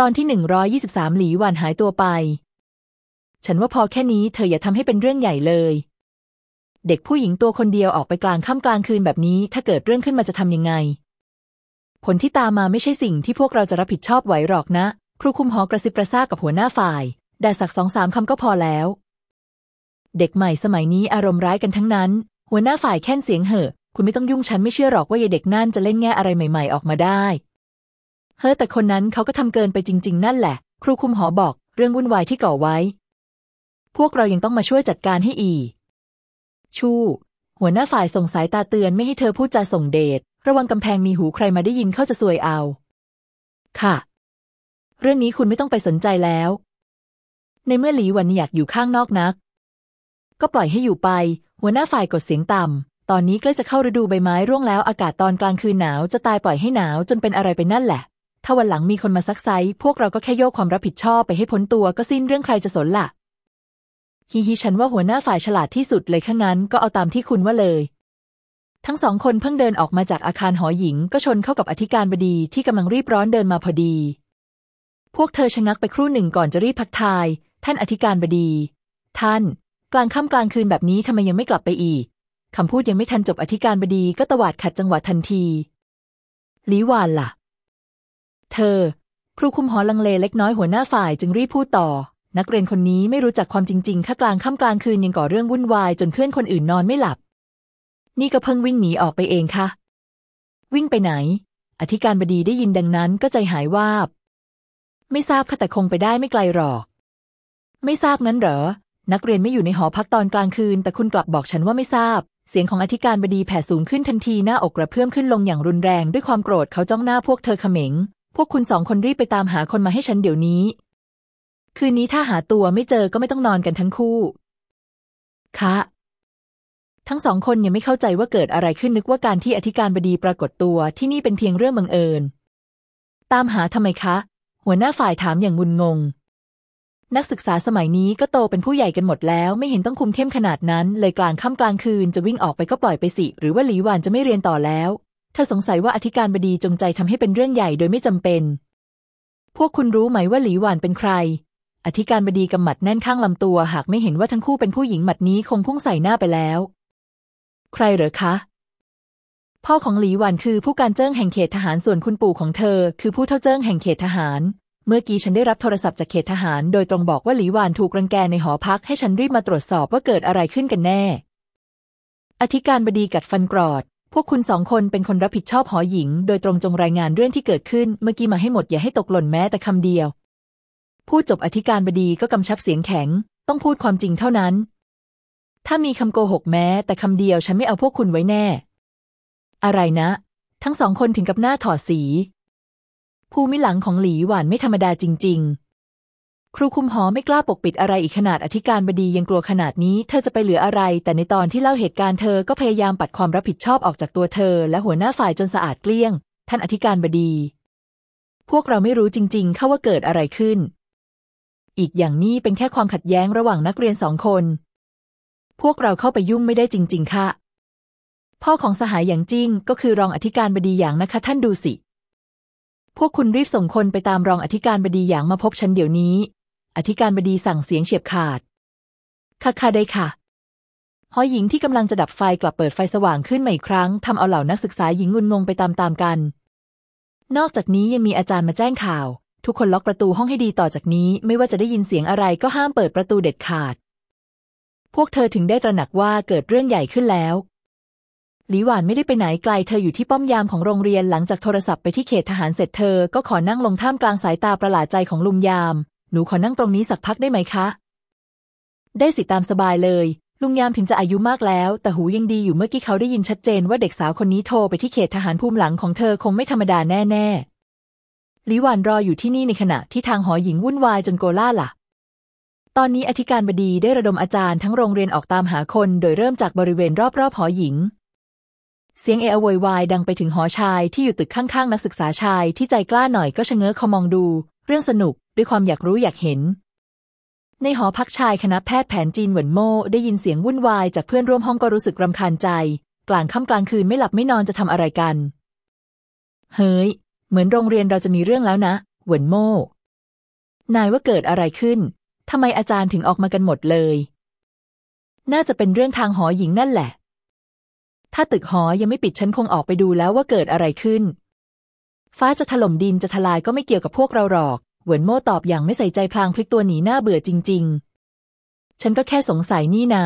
ตอนที่หนึ่งร้อยยี่สิบสามหลีหวานหายตัวไป ฉันว่าพอแค่นี้เธออย่าทำให้เป็นเรื่องใหญ่เลย เด็กผู้หญิงตัวคนเดียวออกไปกลางค่ำกลางคืนแบบนี้ ถ้าเกิดเรื่องขึ้นมาจะทำยังไง ผลที่ตามมาไม่ใช่สิ่งที่พวกเราจะรับผิดชอบไหวหรอกนะ ครูคุมหอกระซิบกระซาบกับหัวหน้าฝ่ายแต่สักสองสามคำก็พอแล้ว เด็กใหม่สมัยนี้อารมณ์ร้ายกันทั้งนั้น หัวหน้าฝ่ายแค่นเสียงเหอะคุณไม่ต้องยุ่งฉันไม่เชื่อหรอกว่ายายเด็กนั่นจะเล่นแง่อะไรใหม่ ๆ ออกมาได้ เฮ้อแต่คนนั้นเขาก็ทำเกินไปจริง ๆ นั่นแหละ ครูคุมหอบอก เรื่องวุ่นวายที่ก่อไว้ พวกเรายังต้องมาช่วยจัดการให้อีชูหัวหน้าฝ่ายส่งสายตาเตือนไม่ให้เธอพูดจาส่งเดช ระวังกำแพงมีหูใครมาได้ยินเข้าจะซวยเอา ค่ะ เรื่องนี้คุณไม่ต้องไปสนใจแล้ว ในเมื่อหลีหวันอยากอยู่ข้างนอกนัก ก็ปล่อยให้อยู่ไป หัวหน้าฝ่ายกดเสียงต่ำ ตอนนี้ใกล้จะเข้าฤดูใบไม้ร่วงแล้ว อากาศตอนกลางคืนหนาวจะตายปล่อยให้หนาวจนเป็นอะไรไปนั่นแหละ ถ้าวันหลังมีคนมาซักไซพวกเราก็แค่โยกความรับผิดชอบไปให้พ้นตัวก็สิ้นเรื่องใครจะสนละ่ะฮิฮิฉันว่าหัวหน้าฝ่ายฉลาดที่สุดเลยข้างนั้นก็เอาตามที่คุณว่าเลย ทั้งสองคนเพิ่งเดินออกมาจากอาคารหอหญิง ก็ชนเข้ากับอธิการบดีที่กำลังรีบร้อนเดินมาพอดี พวกเธอชะงักไปครู่หนึ่งก่อนจะรีบพักทาย ท่านอธิการบดี ท่าน กลางค่ำกลางคืนแบบนี้ทำไมยังไม่กลับไปอีกคำพูดยังไม่ทันจบอธิการบดีก็ตวาดขัดจังหวะทันทีหลีหวานล่ะ เธอ ครูคุมหอลังเลเล็กน้อยหัวหน้าฝ่ายจึงรีบพูดต่อ นักเรียนคนนี้ไม่รู้จักความจริงๆข้ากลางค่ำกลางคืนยังก่อเรื่องวุ่นวายจนเพื่อนคนอื่นนอนไม่หลับ นี่ก็เพิ่งวิ่งหนีออกไปเองค่ะ วิ่งไปไหน อธิการบดีได้ยินดังนั้นก็ใจหายวาบ ไม่ทราบค่ะแต่คงไปได้ไม่ไกลหรอก ไม่ทราบงั้นเหรอ นักเรียนไม่อยู่ในหอพักตอนกลางคืน แต่คุณกลับบอกฉันว่าไม่ทราบเสียงของอธิการบดีแผ่สูงขึ้นทันทีหน้าอกกระเพื่อมขึ้นลงอย่างรุนแรงด้วยความโกรธเขาจ้องหน้าพวกเธอเขม็ง พวกคุณสองคนรีบไปตามหาคนมาให้ฉันเดี๋ยวนี้ คืนนี้ถ้าหาตัวไม่เจอก็ไม่ต้องนอนกันทั้งคู่คะทั้งสองคนยังไม่เข้าใจว่าเกิดอะไรขึ้นนึกว่าการที่อธิการบดีปรากฏตัวที่นี่เป็นเพียงเรื่องบังเอิญ ตามหาทำไมคะ หัวหน้าฝ่ายถามอย่างงุนงง นักศึกษาสมัยนี้ก็โตเป็นผู้ใหญ่กันหมดแล้ว ไม่เห็นต้องคุมเข้มขนาดนั้น เลยกลางค่ำกลางคืนจะวิ่งออกไปก็ปล่อยไปสิ หรือว่าหลีหวานจะไม่เรียนต่อแล้ว ธอสงสัยว่าอธิการบดีจงใจทำให้เป็นเรื่องใหญ่โดยไม่จำเป็น พวกคุณรู้ไหมว่าหลีหวานเป็นใคร อธิการบดีกำหมัดแน่นข้างลำตัว หากไม่เห็นว่าทั้งคู่เป็นผู้หญิงหมัดนี้คงพุ่งใส่หน้าไปแล้ว ใครเหรอคะ พ่อของหลีหวานคือผู้การเจิ้งแห่งเขตทหารส่วนคุณปู่ของเธอ คือผู้เท่าเจิ้งแห่งเขตทหาร เมื่อกี้ฉันได้รับโทรศัพท์จากเขตทหาร โดยตรงบอกว่าหลีหวานถูกรังแกในหอพักให้ฉันรีบมาตรวจสอบว่าเกิดอะไรขึ้นกันแน่ อธิการบดีกัดฟันกรอด พวกคุณสองคนเป็นคนรับผิดชอบหอหญิง โดยตรงจงรายงานเรื่องที่เกิดขึ้นเมื่อกี้มาให้หมดอย่าให้ตกหล่นแม้แต่คำเดียวพูดจบอธิการบดีก็กำชับเสียงแข็ง ต้องพูดความจริงเท่านั้น ถ้ามีคำโกหกแม้ แต่คำเดียวฉันไม่เอาพวกคุณไว้แน่ อะไรนะ ทั้งสองคนถึงกับหน้าถอดสี ภูมิหลังของหลีหวานไม่ธรรมดาจริง ๆ ครูคุมหอไม่กล้าปกปิดอะไรอีกขนาดอธิการบดียังกลัวขนาดนี้ เธอจะไปเหลืออะไร แต่ในตอนที่เล่าเหตุการณ์เธอก็พยายามปัดความรับผิดชอบออกจากตัวเธอ และหัวหน้าฝ่ายจนสะอาดเกลี้ยง ท่านอธิการบดี พวกเราไม่รู้จริง ๆ เข้าว่าเกิดอะไรขึ้น อีกอย่างนี้เป็นแค่ความขัดแย้งระหว่างนักเรียนสองคน พวกเราเข้าไปยุ่งไม่ได้จริง ๆ ค่ะ พ่อของสหายอย่างจิ้งก็คือรองอธิการบดีอย่างนะคะ ท่านดูสิพวกคุณรีบส่งคนไปตามรองอธิการบดีอย่างมาพบฉันเดี๋ยวนี้ อธิการบดีสั่งเสียงเฉียบขาด ค่ะค่ะได้ค่ะ หอหญิงที่กำลังจะดับไฟกลับเปิดไฟสว่างขึ้นมาอีกครั้งทำเอาเหล่านักศึกษาหญิงงุนงงไปตามๆกัน นอกจากนี้ยังมีอาจารย์มาแจ้งข่าว ทุกคนล็อกประตูห้องให้ดีต่อจากนี้ ไม่ว่าจะได้ยินเสียงอะไรก็ห้ามเปิดประตูเด็ดขาด พวกเธอถึงได้ตระหนักว่าเกิดเรื่องใหญ่ขึ้นแล้วหลีหวานไม่ได้ไปไหนไกลเธออยู่ที่ป้อมยามของโรงเรียนหลังจากโทรศัพท์ไปที่เขตทหารเสร็จเธอก็ขอนั่งลงท่ามกลางสายตาประหลาดใจของลุงยาม นูขอนั่งตรงนี้สักพักได้ไหมคะ ได้สิตามสบายเลย ลุงยามถึงจะอายุมากแล้ว แต่หูยังดีอยู่เมื่อกี้เขาได้ยินชัดเจนว่าเด็กสาวคนนี้โทรไปที่เขตทหารภูมิหลังของเธอคงไม่ธรรมดาแน่ๆลีหวานรออยู่ที่นี่ในขณะที่ทางหอหญิงวุ่นวายจนโกล่าล่ะ ตอนนี้อธิการบดีได้ระดมอาจารย์ทั้งโรงเรียนออกตามหาคน โดยเริ่มจากบริเวณรอบๆหอหญิงเสียงเออโวยวายดังไปถึงหอชายที่อยู่ตึกข้างๆ นักศึกษาชายที่ใจกล้าหน่อยก็ชะเง้อเขามองดู เรื่องสนุก ด้วยความอยากรู้อยากเห็น ในหอพักชายคณะแพทย์แผนจีนเหวินโม่ได้ยินเสียงวุ่นวายจากเพื่อนร่วมห้องก็รู้สึกรำคาญใจ กลางค่ำกลางคืนไม่หลับไม่นอนจะทำอะไรกัน เฮ้ย เหมือนโรงเรียนเราจะมีเรื่องแล้วนะ เหวินโม่นายว่าเกิดอะไรขึ้นทำไมอาจารย์ถึงออกมากันหมดเลย น่าจะเป็นเรื่องทางหอหญิงนั่นแหละ ถ้าตึกหอยังไม่ปิดฉันคงออกไปดูแล้วว่าเกิดอะไรขึ้น ฟ้าจะถล่มดินจะทลายก็ไม่เกี่ยวกับพวกเราหรอก เหวินโม่ตอบอย่างไม่ใส่ใจพลางพลิกตัวหนีหน้าเบื่อจริง ๆ ฉันก็แค่สงสัยนี่นา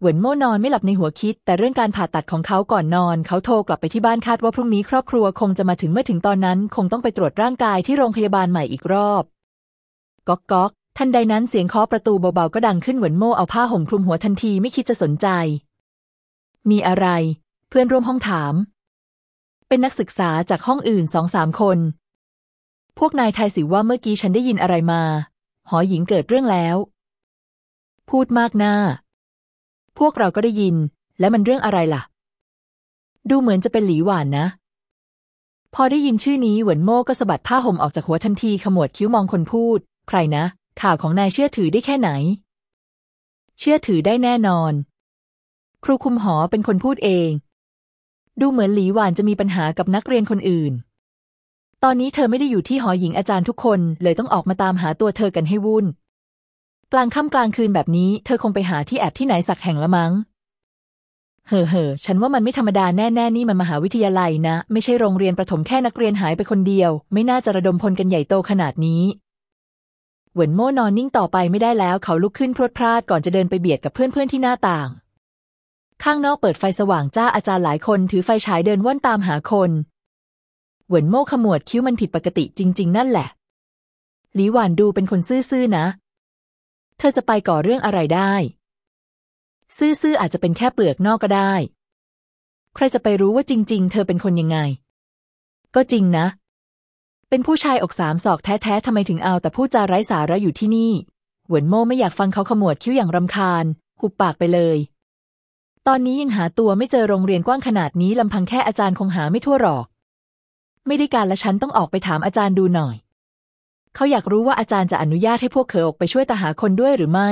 เหวินโม่นอนไม่หลับในหัวคิด แต่เรื่องการผ่าตัดของเขาก่อนนอน เขาโทรกลับไปที่บ้านคาดว่าพรุ่งนี้ครอบครัวคงจะมาถึงเมื่อถึงตอนนั้น คงต้องไปตรวจร่างกายที่โรงพยาบาลใหม่อีกรอบ ก๊อกก๊อกทันใดนั้นเสียงเคาะประตูเบาๆก็ดังขึ้นเหวินโม่เอาผ้าห่มคลุมหัวทันทีไม่คิดจะสนใจ มีอะไร เพื่อนร่วมห้องถาม เป็นนักศึกษาจากห้องอื่นสองสามคน พวกนายทายสิว่าเมื่อกี้ฉันได้ยินอะไรมา หอหญิงเกิดเรื่องแล้ว พูดมากหน้า พวกเราก็ได้ยิน และมันเรื่องอะไรล่ะ ดูเหมือนจะเป็นหลีหวานนะ พอได้ยินชื่อนี้เหวินโม่ก็สะบัดผ้าห่มออกจากหัวทันทีขมวดคิ้วมองคนพูด ใครนะ ข่าวของนายเชื่อถือได้แค่ไหน เชื่อถือได้แน่นอน ครูคุมหอเป็นคนพูดเอง ดูเหมือนหลีหวานจะมีปัญหากับนักเรียนคนอื่น ตอนนี้เธอไม่ได้อยู่ที่หอหญิงอาจารย์ทุกคน เลยต้องออกมาตามหาตัวเธอกันให้วุ่น กลางค่ำกลางคืนแบบนี้ เธอคงไปหาที่แอบที่ไหนสักแห่งละมั้ง เห่อเห่อฉันว่ามันไม่ธรรมดาแน่ๆนี่มันมหาวิทยาลัยนะ ไม่ใช่โรงเรียนประถมแค่นักเรียนหายไปคนเดียว ไม่น่าจะระดมพลกันใหญ่โตขนาดนี้เหวินโม่นอนนิ่งต่อไปไม่ได้แล้ว เขาลุกขึ้นพรวดพลาดก่อนจะเดินไปเบียดกับเพื่อนๆที่หน้าต่าง ข้างนอกเปิดไฟสว่างจ้าอาจารย์หลายคนถือไฟฉายเดินว่อนตามหาคน เหวินโม่ขมวดคิ้วมันผิดปกติจริง ๆ นั่นแหละ หลีหวานดูเป็นคนซื่อๆนะ เธอจะไปก่อเรื่องอะไรได้ ซื่อๆอาจจะเป็นแค่เปลือกนอกก็ได้ ใครจะไปรู้ว่าจริง ๆ เธอเป็นคนยังไง ก็จริงนะ เป็นผู้ชายอกสามศอกแท้ๆทำไมถึงเอาแต่พูดจาไร้สาระอยู่ที่นี่ เหวินโม่ไม่อยากฟังเขาขมวดคิ้วอย่างรำคาญ หุบปากไปเลยตอนนี้ยังหาตัวไม่เจอโรงเรียนกว้างขนาดนี้ลำพังแค่อาจารย์คงหาไม่ทั่วหรอก ไม่ได้การละฉันต้องออกไปถามอาจารย์ดูหน่อย เขาอยากรู้ว่าอาจารย์จะอนุญาตให้พวกเขอออกไปช่วยตาหาคนด้วยหรือไม่